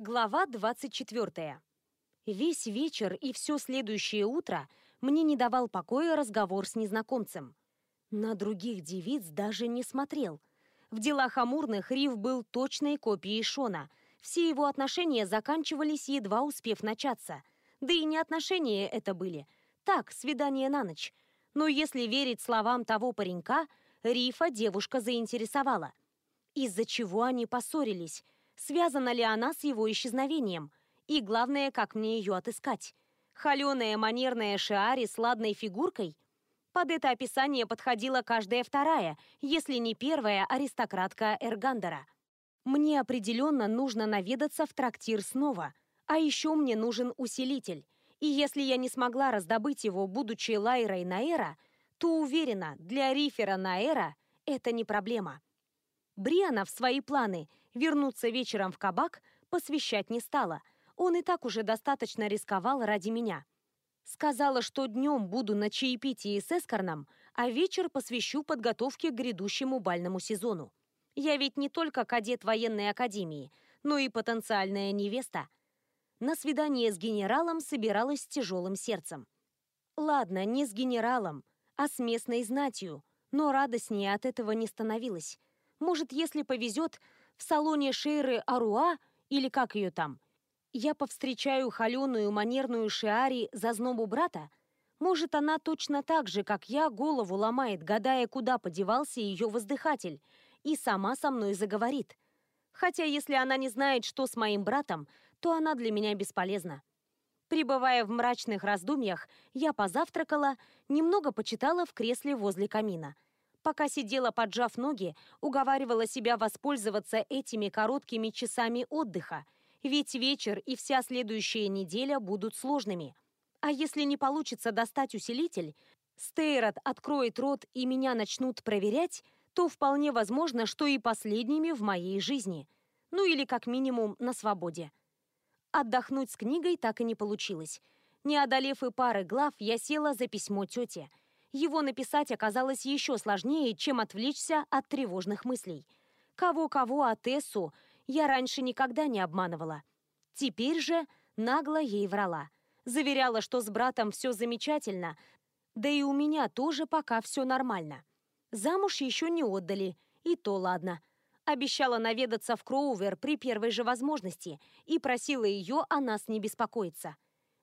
Глава 24. Весь вечер и все следующее утро мне не давал покоя разговор с незнакомцем. На других девиц даже не смотрел. В делах амурных Рив был точной копией Шона. Все его отношения заканчивались, едва успев начаться. Да и не отношения это были. Так, свидание на ночь. Но если верить словам того паренька, Рифа девушка заинтересовала. Из-за чего они поссорились – связана ли она с его исчезновением, и главное, как мне ее отыскать. Холеная манерная Шиари с ладной фигуркой? Под это описание подходила каждая вторая, если не первая аристократка Эргандера. Мне определенно нужно наведаться в трактир снова, а еще мне нужен усилитель. И если я не смогла раздобыть его, будучи Лайрой Наэра, то уверена, для Рифера Наэра это не проблема. Бриана в свои планы вернуться вечером в кабак посвящать не стала. Он и так уже достаточно рисковал ради меня. Сказала, что днем буду на чаепитии с Эскорном, а вечер посвящу подготовке к грядущему бальному сезону. Я ведь не только кадет военной академии, но и потенциальная невеста. На свидание с генералом собиралась с тяжелым сердцем. Ладно, не с генералом, а с местной знатью, но радостнее от этого не становилось. Может, если повезет, в салоне Шейры Аруа, или как ее там, я повстречаю холеную манерную Шиари за знобу брата? Может, она точно так же, как я, голову ломает, гадая, куда подевался ее воздыхатель, и сама со мной заговорит. Хотя, если она не знает, что с моим братом, то она для меня бесполезна. Прибывая в мрачных раздумьях, я позавтракала, немного почитала в кресле возле камина – Пока сидела, поджав ноги, уговаривала себя воспользоваться этими короткими часами отдыха, ведь вечер и вся следующая неделя будут сложными. А если не получится достать усилитель, Стейрот откроет рот и меня начнут проверять, то вполне возможно, что и последними в моей жизни. Ну или как минимум на свободе. Отдохнуть с книгой так и не получилось. Не одолев и пары глав, я села за письмо тете – его написать оказалось еще сложнее, чем отвлечься от тревожных мыслей. Кого-кого, а Тессу я раньше никогда не обманывала. Теперь же нагло ей врала. Заверяла, что с братом все замечательно, да и у меня тоже пока все нормально. Замуж еще не отдали, и то ладно. Обещала наведаться в Кроувер при первой же возможности и просила ее о нас не беспокоиться.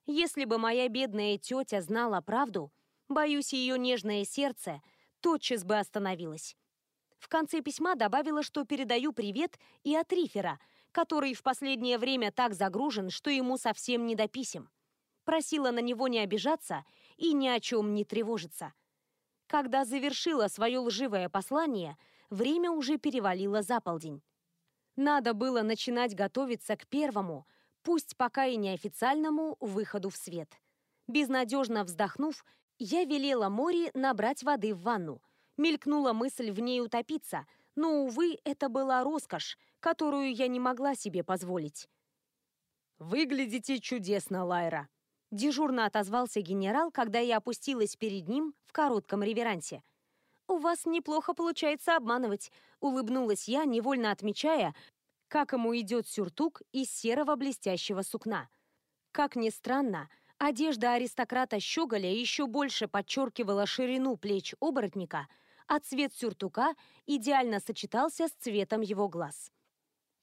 Если бы моя бедная тетя знала правду, Боюсь, ее нежное сердце тотчас бы остановилось. В конце письма добавила, что передаю привет и от Рифера, который в последнее время так загружен, что ему совсем не до писем. Просила на него не обижаться и ни о чем не тревожиться. Когда завершила свое лживое послание, время уже перевалило за полдень. Надо было начинать готовиться к первому, пусть пока и неофициальному, выходу в свет. Безнадежно вздохнув, я велела Мори набрать воды в ванну. Мелькнула мысль в ней утопиться, но, увы, это была роскошь, которую я не могла себе позволить. «Выглядите чудесно, Лайра!» Дежурно отозвался генерал, когда я опустилась перед ним в коротком реверансе. «У вас неплохо получается обманывать», — улыбнулась я, невольно отмечая, как ему идет сюртук из серого блестящего сукна. Как ни странно, — Одежда аристократа Щеголя еще больше подчеркивала ширину плеч оборотника, а цвет сюртука идеально сочетался с цветом его глаз.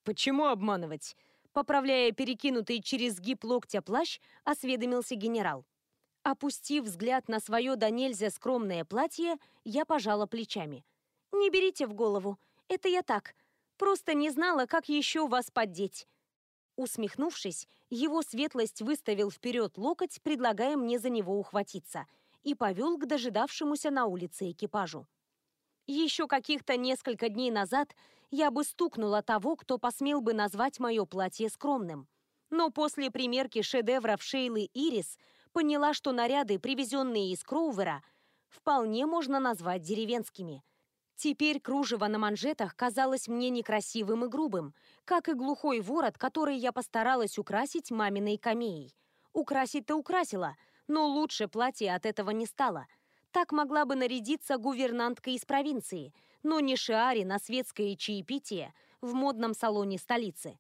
«Почему обманывать?» Поправляя перекинутый через гиб локтя плащ, осведомился генерал. Опустив взгляд на свое до нельзя скромное платье, я пожала плечами. «Не берите в голову, это я так. Просто не знала, как еще вас поддеть. Усмехнувшись, его светлость выставил вперед локоть, предлагая мне за него ухватиться, и повел к дожидавшемуся на улице экипажу. Еще каких-то несколько дней назад я бы стукнула того, кто посмел бы назвать мое платье скромным. Но после примерки шедевров Шейлы Ирис поняла, что наряды, привезенные из Кроувера, вполне можно назвать деревенскими – Теперь кружево на манжетах казалось мне некрасивым и грубым, как и глухой ворот, который я постаралась украсить маминой камеей. Украсить-то украсила, но лучше платье от этого не стало. Так могла бы нарядиться гувернантка из провинции, но не Шиари на светское чаепитие в модном салоне столицы.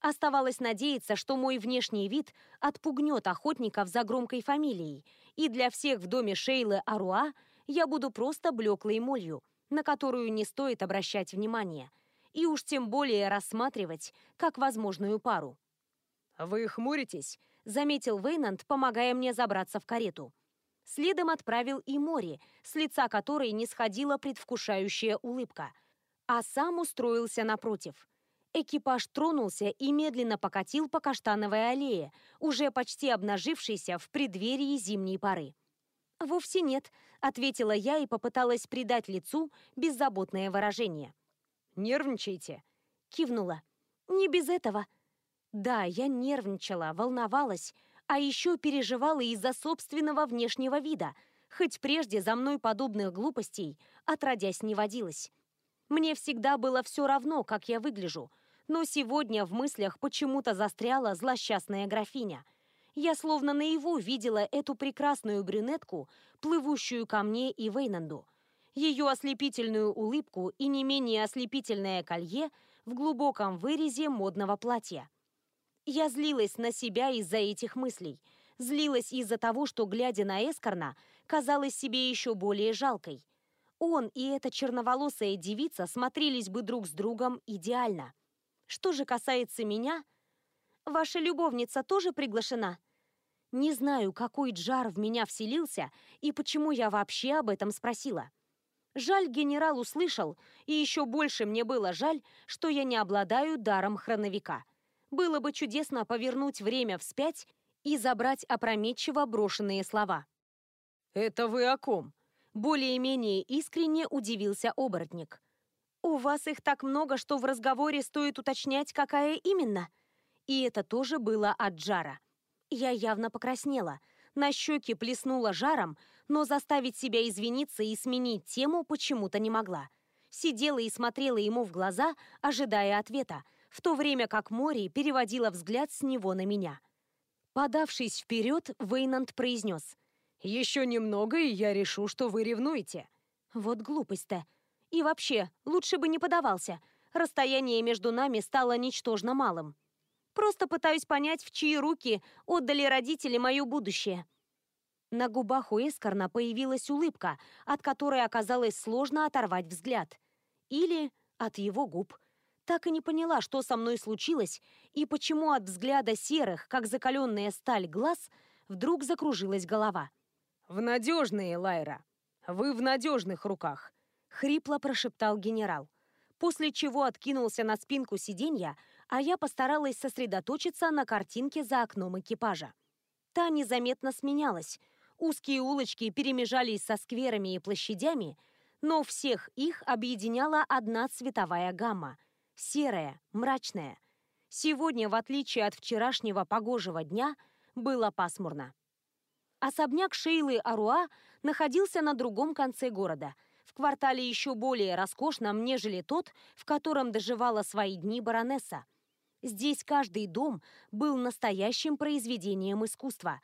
Оставалось надеяться, что мой внешний вид отпугнет охотников за громкой фамилией, и для всех в доме Шейлы Аруа я буду просто блеклой молью, на которую не стоит обращать внимание, и уж тем более рассматривать как возможную пару. «Вы хмуритесь?» — заметил Вейнанд, помогая мне забраться в карету. Следом отправил и Мори, с лица которой не сходила предвкушающая улыбка, а сам устроился напротив — Экипаж тронулся и медленно покатил по каштановой аллее, уже почти обнажившейся в преддверии зимней поры. «Вовсе нет», — ответила я и попыталась придать лицу беззаботное выражение. «Нервничаете?» — кивнула. «Не без этого». Да, я нервничала, волновалась, а еще переживала из-за собственного внешнего вида, хоть прежде за мной подобных глупостей отродясь не водилось. Мне всегда было все равно, как я выгляжу — но сегодня в мыслях почему-то застряла злосчастная графиня. Я словно наяву видела эту прекрасную брюнетку, плывущую ко мне и Вейнанду. Ее ослепительную улыбку и не менее ослепительное колье в глубоком вырезе модного платья. Я злилась на себя из-за этих мыслей. Злилась из-за того, что, глядя на Эскорна, казалась себе еще более жалкой. Он и эта черноволосая девица смотрелись бы друг с другом идеально. Что же касается меня, ваша любовница тоже приглашена? Не знаю, какой джар в меня вселился и почему я вообще об этом спросила. Жаль, генерал услышал, и еще больше мне было жаль, что я не обладаю даром хроновика. Было бы чудесно повернуть время вспять и забрать опрометчиво брошенные слова. «Это вы о ком?» Более-менее искренне удивился оборотник. «У вас их так много, что в разговоре стоит уточнять, какая именно». И это тоже было от жара. Я явно покраснела. На щеки плеснула жаром, но заставить себя извиниться и сменить тему почему-то не могла. Сидела и смотрела ему в глаза, ожидая ответа, в то время как Мори переводила взгляд с него на меня. Подавшись вперед, Вейнанд произнес. «Еще немного, и я решу, что вы ревнуете». Вот глупость-то. И вообще, лучше бы не подавался. Расстояние между нами стало ничтожно малым. Просто пытаюсь понять, в чьи руки отдали родители мое будущее. На губах у Эскорна появилась улыбка, от которой оказалось сложно оторвать взгляд. Или от его губ. Так и не поняла, что со мной случилось, и почему от взгляда серых, как закаленная сталь, глаз вдруг закружилась голова. «В надежные, Лайра. Вы в надежных руках хрипло прошептал генерал, после чего откинулся на спинку сиденья, а я постаралась сосредоточиться на картинке за окном экипажа. Та незаметно сменялась. Узкие улочки перемежались со скверами и площадями, но всех их объединяла одна цветовая гамма – серая, мрачная. Сегодня, в отличие от вчерашнего погожего дня, было пасмурно. Особняк Шейлы Аруа находился на другом конце города – в квартале еще более роскошном, нежели тот, в котором доживала свои дни баронесса. Здесь каждый дом был настоящим произведением искусства.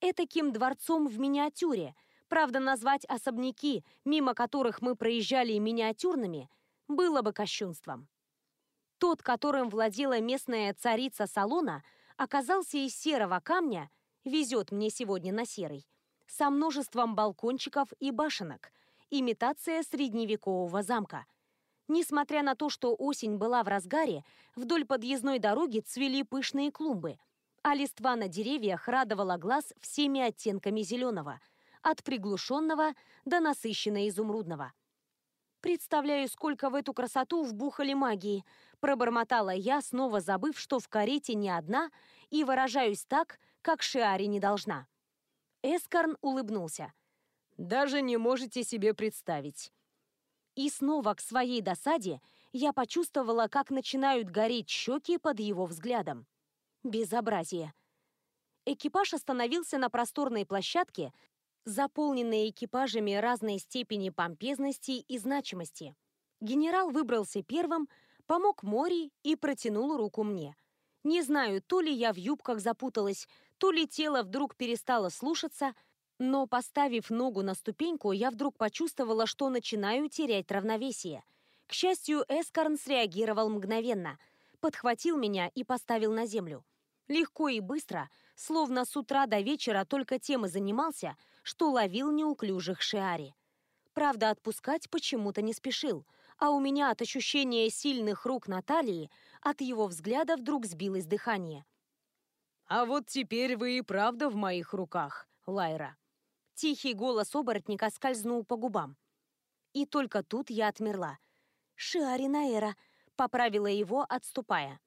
Этаким дворцом в миниатюре. Правда, назвать особняки, мимо которых мы проезжали миниатюрными, было бы кощунством. Тот, которым владела местная царица салона, оказался из серого камня, везет мне сегодня на серый, со множеством балкончиков и башенок – имитация средневекового замка. Несмотря на то, что осень была в разгаре, вдоль подъездной дороги цвели пышные клумбы, а листва на деревьях радовала глаз всеми оттенками зеленого, от приглушенного до насыщенно-изумрудного. «Представляю, сколько в эту красоту вбухали магии», пробормотала я, снова забыв, что в карете не одна, и выражаюсь так, как Шиари не должна. Эскарн улыбнулся – даже не можете себе представить. И снова к своей досаде я почувствовала, как начинают гореть щеки под его взглядом. Безобразие. Экипаж остановился на просторной площадке, заполненной экипажами разной степени помпезности и значимости. Генерал выбрался первым, помог Мори и протянул руку мне. Не знаю, то ли я в юбках запуталась, то ли тело вдруг перестало слушаться, но, поставив ногу на ступеньку, я вдруг почувствовала, что начинаю терять равновесие. К счастью, Эскарн среагировал мгновенно. подхватил меня и поставил на землю. Легко и быстро, словно с утра до вечера только тем и занимался, что ловил неуклюжих шиари. Правда, отпускать почему-то не спешил, а у меня от ощущения сильных рук Натальи, от его взгляда вдруг сбилось дыхание. «А вот теперь вы и правда в моих руках, Лайра». Тихий голос оборотника скользнул по губам. И только тут я отмерла. «Шиари Наэра», — поправила его, отступая.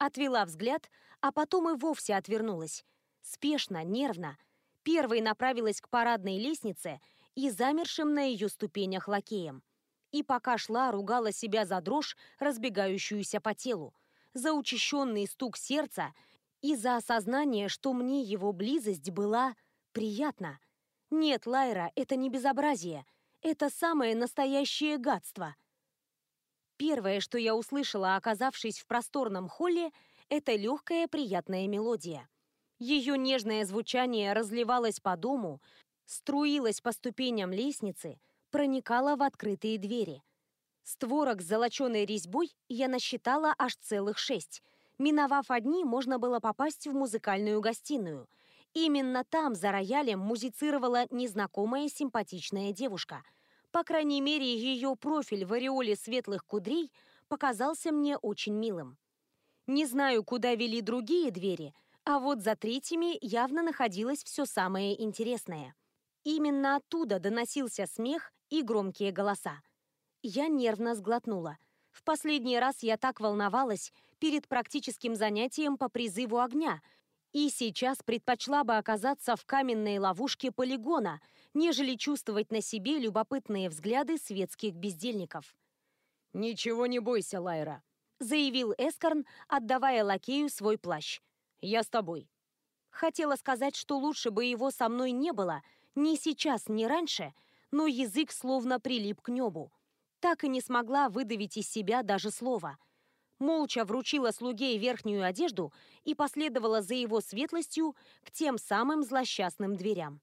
Отвела взгляд, а потом и вовсе отвернулась. Спешно, нервно. Первой направилась к парадной лестнице и замершим на ее ступенях лакеем. И пока шла, ругала себя за дрожь, разбегающуюся по телу, за учащенный стук сердца и за осознание, что мне его близость была приятна. Нет, Лайра, это не безобразие. Это самое настоящее гадство. Первое, что я услышала, оказавшись в просторном холле, это легкая приятная мелодия. Ее нежное звучание разливалось по дому, струилась по ступеням лестницы, проникала в открытые двери. Створок с золоченой резьбой я насчитала аж целых шесть. Миновав одни, можно было попасть в музыкальную гостиную. Именно там, за роялем, музицировала незнакомая симпатичная девушка. По крайней мере, ее профиль в ореоле светлых кудрей показался мне очень милым. Не знаю, куда вели другие двери, а вот за третьими явно находилось все самое интересное – Именно оттуда доносился смех и громкие голоса. Я нервно сглотнула. В последний раз я так волновалась перед практическим занятием по призыву огня, и сейчас предпочла бы оказаться в каменной ловушке полигона, нежели чувствовать на себе любопытные взгляды светских бездельников. «Ничего не бойся, Лайра», — заявил Эскорн, отдавая лакею свой плащ. «Я с тобой». Хотела сказать, что лучше бы его со мной не было — ни сейчас, ни раньше, но язык словно прилип к небу. Так и не смогла выдавить из себя даже слова. Молча вручила слуге верхнюю одежду и последовала за его светлостью к тем самым злосчастным дверям.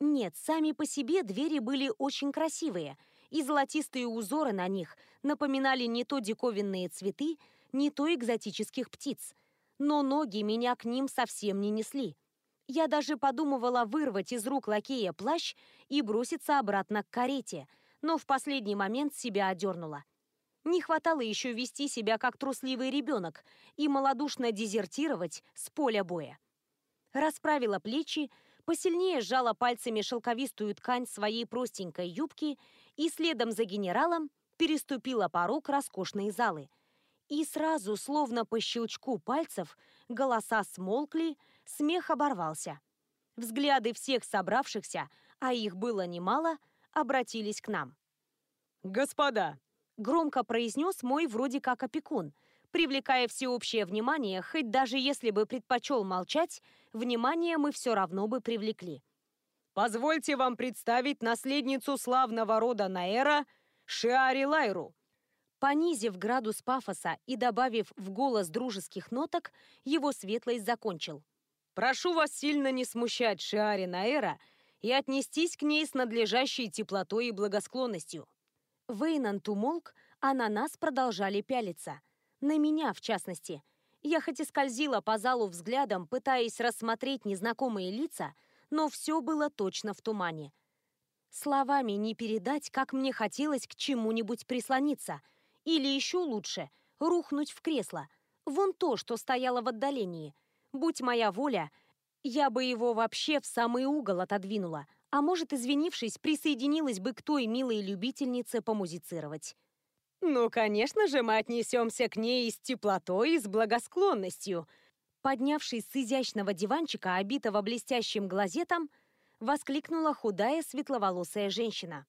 Нет, сами по себе двери были очень красивые, и золотистые узоры на них напоминали не то диковинные цветы, не то экзотических птиц. Но ноги меня к ним совсем не несли. Я даже подумывала вырвать из рук лакея плащ и броситься обратно к карете, но в последний момент себя одернула. Не хватало еще вести себя как трусливый ребенок и малодушно дезертировать с поля боя. Расправила плечи, посильнее сжала пальцами шелковистую ткань своей простенькой юбки и следом за генералом переступила порог роскошной залы. И сразу, словно по щелчку пальцев, голоса смолкли, смех оборвался. Взгляды всех собравшихся, а их было немало, обратились к нам. «Господа!» — громко произнес мой вроде как опекун, привлекая всеобщее внимание, хоть даже если бы предпочел молчать, внимание мы все равно бы привлекли. «Позвольте вам представить наследницу славного рода Наэра Шиари Лайру». Понизив градус пафоса и добавив в голос дружеских ноток, его светлость закончил. Прошу вас сильно не смущать Шиари Наэра и отнестись к ней с надлежащей теплотой и благосклонностью». Вейнант умолк, а на нас продолжали пялиться. На меня, в частности. Я хоть и скользила по залу взглядом, пытаясь рассмотреть незнакомые лица, но все было точно в тумане. Словами не передать, как мне хотелось к чему-нибудь прислониться. Или еще лучше, рухнуть в кресло. Вон то, что стояло в отдалении. Будь моя воля, я бы его вообще в самый угол отодвинула, а может, извинившись, присоединилась бы к той милой любительнице помузицировать. «Ну, конечно же, мы отнесемся к ней с теплотой и с благосклонностью», Поднявшись с изящного диванчика, обитого блестящим глазетом, воскликнула худая светловолосая женщина.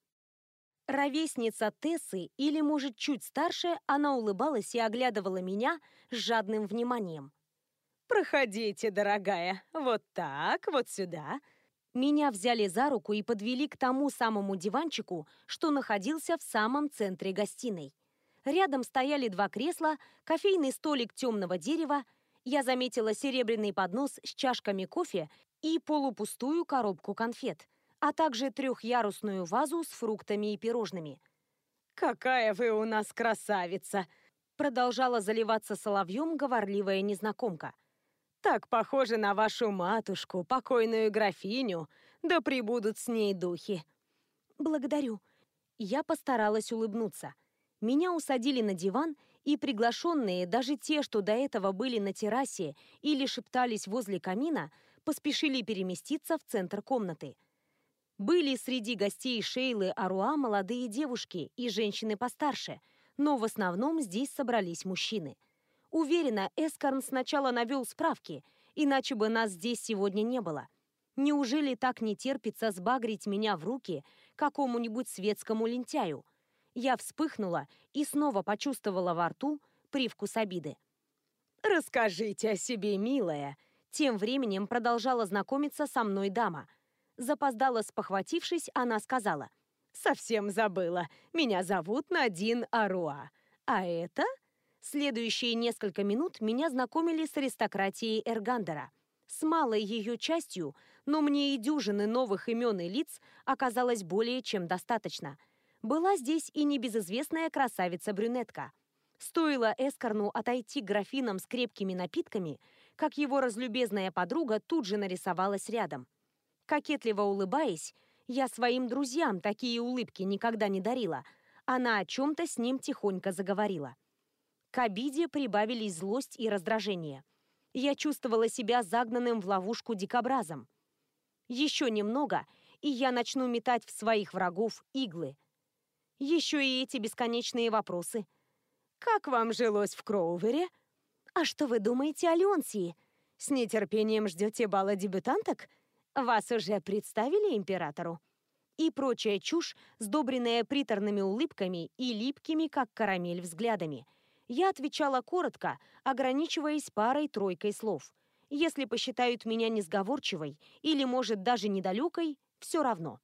Ровесница Тессы, или, может, чуть старше, она улыбалась и оглядывала меня с жадным вниманием. «Проходите, дорогая, вот так, вот сюда». Меня взяли за руку и подвели к тому самому диванчику, что находился в самом центре гостиной. Рядом стояли два кресла, кофейный столик темного дерева, я заметила серебряный поднос с чашками кофе и полупустую коробку конфет, а также трехъярусную вазу с фруктами и пирожными. «Какая вы у нас красавица!» Продолжала заливаться соловьем говорливая незнакомка. «Так похоже на вашу матушку, покойную графиню, да прибудут с ней духи». «Благодарю». Я постаралась улыбнуться. Меня усадили на диван, и приглашенные, даже те, что до этого были на террасе или шептались возле камина, поспешили переместиться в центр комнаты. Были среди гостей Шейлы Аруа молодые девушки и женщины постарше, но в основном здесь собрались мужчины. Уверена, Эскарн сначала навел справки, иначе бы нас здесь сегодня не было. Неужели так не терпится сбагрить меня в руки какому-нибудь светскому лентяю? Я вспыхнула и снова почувствовала во рту привкус обиды. «Расскажите о себе, милая!» Тем временем продолжала знакомиться со мной дама – Запоздала спохватившись, она сказала. «Совсем забыла. Меня зовут Надин Аруа. А это...» Следующие несколько минут меня знакомили с аристократией Эргандера. С малой ее частью, но мне и дюжины новых имен и лиц оказалось более чем достаточно. Была здесь и небезызвестная красавица-брюнетка. Стоило Эскорну отойти к графинам с крепкими напитками, как его разлюбезная подруга тут же нарисовалась рядом – Кокетливо улыбаясь, я своим друзьям такие улыбки никогда не дарила. Она о чем-то с ним тихонько заговорила. К обиде прибавились злость и раздражение. Я чувствовала себя загнанным в ловушку дикобразом. Еще немного, и я начну метать в своих врагов иглы. Еще и эти бесконечные вопросы. «Как вам жилось в Кроувере?» «А что вы думаете о Леонсии? С нетерпением ждете бала дебютанток?» Вас уже представили императору? И прочая чушь, сдобренная приторными улыбками и липкими, как карамель, взглядами. Я отвечала коротко, ограничиваясь парой-тройкой слов. Если посчитают меня несговорчивой или, может, даже недалекой, все равно.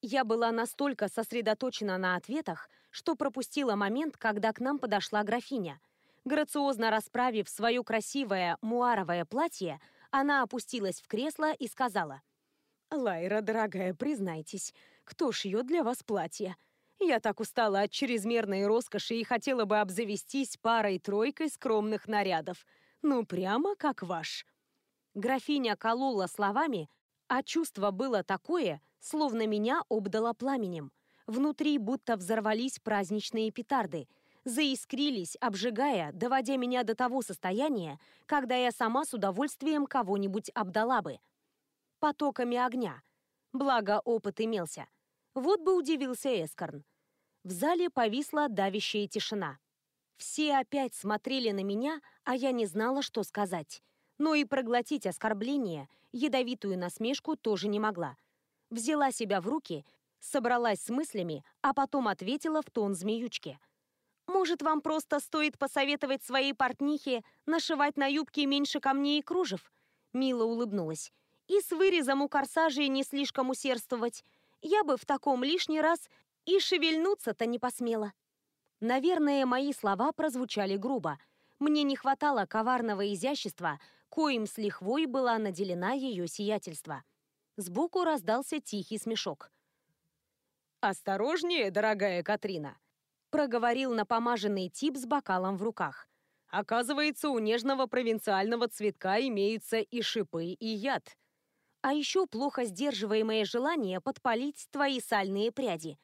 Я была настолько сосредоточена на ответах, что пропустила момент, когда к нам подошла графиня. Грациозно расправив свое красивое муаровое платье, она опустилась в кресло и сказала. «Лайра, дорогая, признайтесь, кто шьет для вас платье? Я так устала от чрезмерной роскоши и хотела бы обзавестись парой-тройкой скромных нарядов. Ну, прямо как ваш». Графиня колола словами, а чувство было такое, словно меня обдало пламенем. Внутри будто взорвались праздничные петарды – заискрились, обжигая, доводя меня до того состояния, когда я сама с удовольствием кого-нибудь обдала бы. Потоками огня. Благо, опыт имелся. Вот бы удивился Эскорн. В зале повисла давящая тишина. Все опять смотрели на меня, а я не знала, что сказать. Но и проглотить оскорбление, ядовитую насмешку тоже не могла. Взяла себя в руки, собралась с мыслями, а потом ответила в тон змеючки – может, вам просто стоит посоветовать своей портнихе нашивать на юбке меньше камней и кружев?» Мила улыбнулась. «И с вырезом у корсажей не слишком усердствовать. Я бы в таком лишний раз и шевельнуться-то не посмела». Наверное, мои слова прозвучали грубо. Мне не хватало коварного изящества, коим с лихвой была наделена ее сиятельство. Сбоку раздался тихий смешок. «Осторожнее, дорогая Катрина!» проговорил напомаженный тип с бокалом в руках. Оказывается, у нежного провинциального цветка имеются и шипы, и яд. А еще плохо сдерживаемое желание подпалить твои сальные пряди.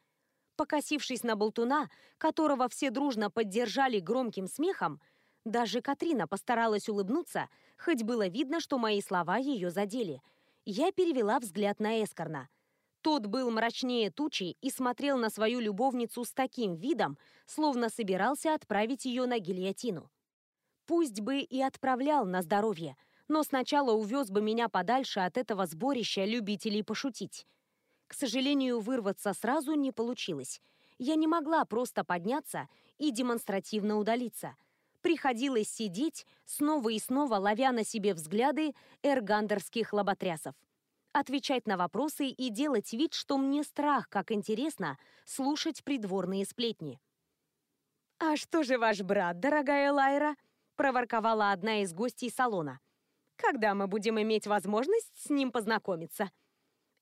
Покосившись на болтуна, которого все дружно поддержали громким смехом, даже Катрина постаралась улыбнуться, хоть было видно, что мои слова ее задели. Я перевела взгляд на Эскорна – тот был мрачнее тучи и смотрел на свою любовницу с таким видом, словно собирался отправить ее на гильотину. Пусть бы и отправлял на здоровье, но сначала увез бы меня подальше от этого сборища любителей пошутить. К сожалению, вырваться сразу не получилось. Я не могла просто подняться и демонстративно удалиться. Приходилось сидеть, снова и снова ловя на себе взгляды эргандерских лоботрясов отвечать на вопросы и делать вид, что мне страх, как интересно, слушать придворные сплетни. «А что же ваш брат, дорогая Лайра?» – проворковала одна из гостей салона. «Когда мы будем иметь возможность с ним познакомиться?»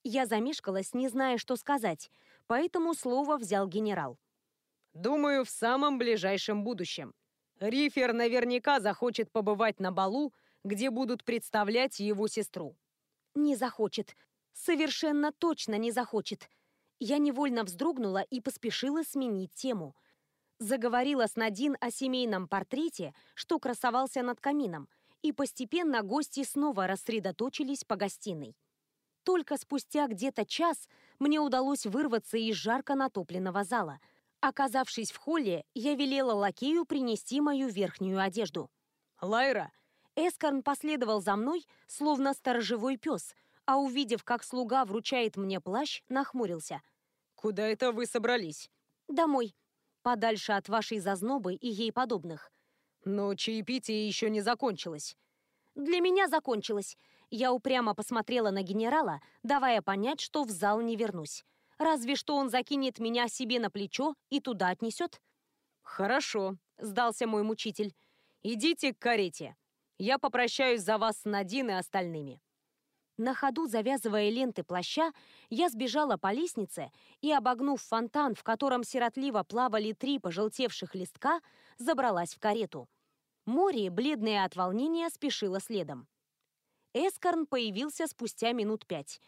Я замешкалась, не зная, что сказать, поэтому слово взял генерал. «Думаю, в самом ближайшем будущем. Рифер наверняка захочет побывать на балу, где будут представлять его сестру. Не захочет. Совершенно точно не захочет. Я невольно вздрогнула и поспешила сменить тему. Заговорила с Надин о семейном портрете, что красовался над камином, и постепенно гости снова рассредоточились по гостиной. Только спустя где-то час мне удалось вырваться из жарко натопленного зала. Оказавшись в холле, я велела лакею принести мою верхнюю одежду. «Лайра!» Эскорн последовал за мной, словно сторожевой пес — а увидев, как слуга вручает мне плащ, нахмурился. «Куда это вы собрались?» «Домой. Подальше от вашей зазнобы и ей подобных». «Но чаепитие еще не закончилось». «Для меня закончилось». Я упрямо посмотрела на генерала, давая понять, что в зал не вернусь. Разве что он закинет меня себе на плечо и туда отнесет. «Хорошо», — сдался мой мучитель. «Идите к карете. Я попрощаюсь за вас с Надин и остальными». На ходу, завязывая ленты плаща, я сбежала по лестнице и, обогнув фонтан, в котором сиротливо плавали три пожелтевших листка, забралась в карету. Море, бледное от волнения, спешило следом. Эскорн появился спустя минут пять.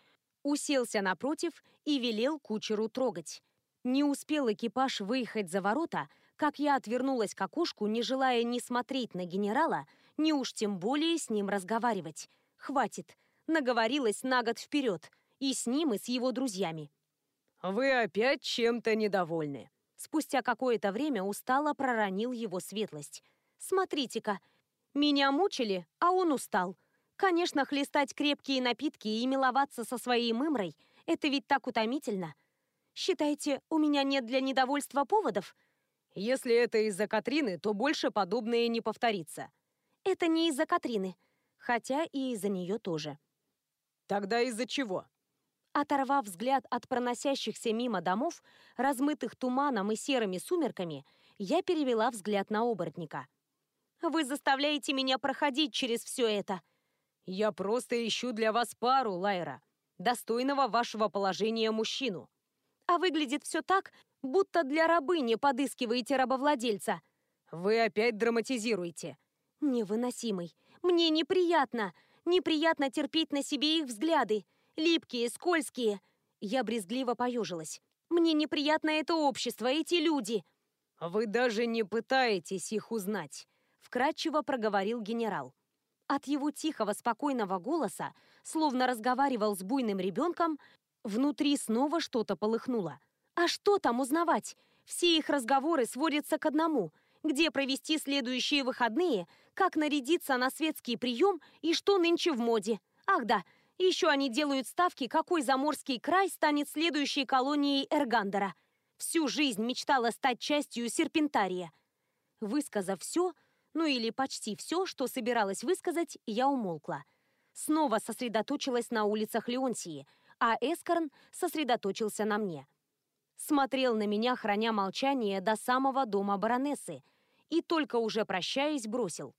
Уселся напротив и велел кучеру трогать. Не успел экипаж выехать за ворота, как я отвернулась к окошку, не желая ни смотреть на генерала, ни уж тем более с ним разговаривать. Хватит наговорилась на год вперед, и с ним, и с его друзьями. «Вы опять чем-то недовольны?» Спустя какое-то время устало проронил его светлость. «Смотрите-ка, меня мучили, а он устал. Конечно, хлестать крепкие напитки и миловаться со своей мымрой – это ведь так утомительно. Считаете, у меня нет для недовольства поводов?» «Если это из-за Катрины, то больше подобное не повторится». «Это не из-за Катрины, хотя и из-за нее тоже». Тогда из-за чего? Оторвав взгляд от проносящихся мимо домов, размытых туманом и серыми сумерками, я перевела взгляд на оборотника. «Вы заставляете меня проходить через все это!» «Я просто ищу для вас пару, Лайра, достойного вашего положения мужчину». «А выглядит все так, будто для рабыни подыскиваете рабовладельца». «Вы опять драматизируете». «Невыносимый. Мне неприятно. Неприятно терпеть на себе их взгляды. Липкие, скользкие. Я брезгливо поежилась. Мне неприятно это общество, эти люди. Вы даже не пытаетесь их узнать, вкратчиво проговорил генерал. От его тихого, спокойного голоса, словно разговаривал с буйным ребенком, внутри снова что-то полыхнуло. А что там узнавать? Все их разговоры сводятся к одному – где провести следующие выходные, как нарядиться на светский прием и что нынче в моде. Ах да, еще они делают ставки, какой заморский край станет следующей колонией Эргандера. Всю жизнь мечтала стать частью серпентария. Высказав все, ну или почти все, что собиралась высказать, я умолкла. Снова сосредоточилась на улицах Леонсии, а Эскорн сосредоточился на мне смотрел на меня, храня молчание до самого дома баронессы, и только уже прощаясь, бросил.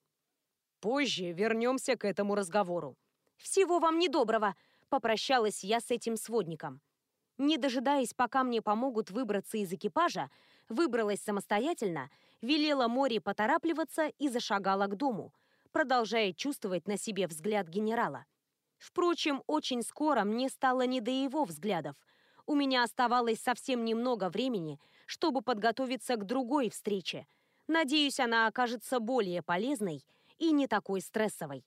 «Позже вернемся к этому разговору». «Всего вам недоброго», — попрощалась я с этим сводником. Не дожидаясь, пока мне помогут выбраться из экипажа, выбралась самостоятельно, велела море поторапливаться и зашагала к дому, продолжая чувствовать на себе взгляд генерала. Впрочем, очень скоро мне стало не до его взглядов — у меня оставалось совсем немного времени, чтобы подготовиться к другой встрече. Надеюсь, она окажется более полезной и не такой стрессовой.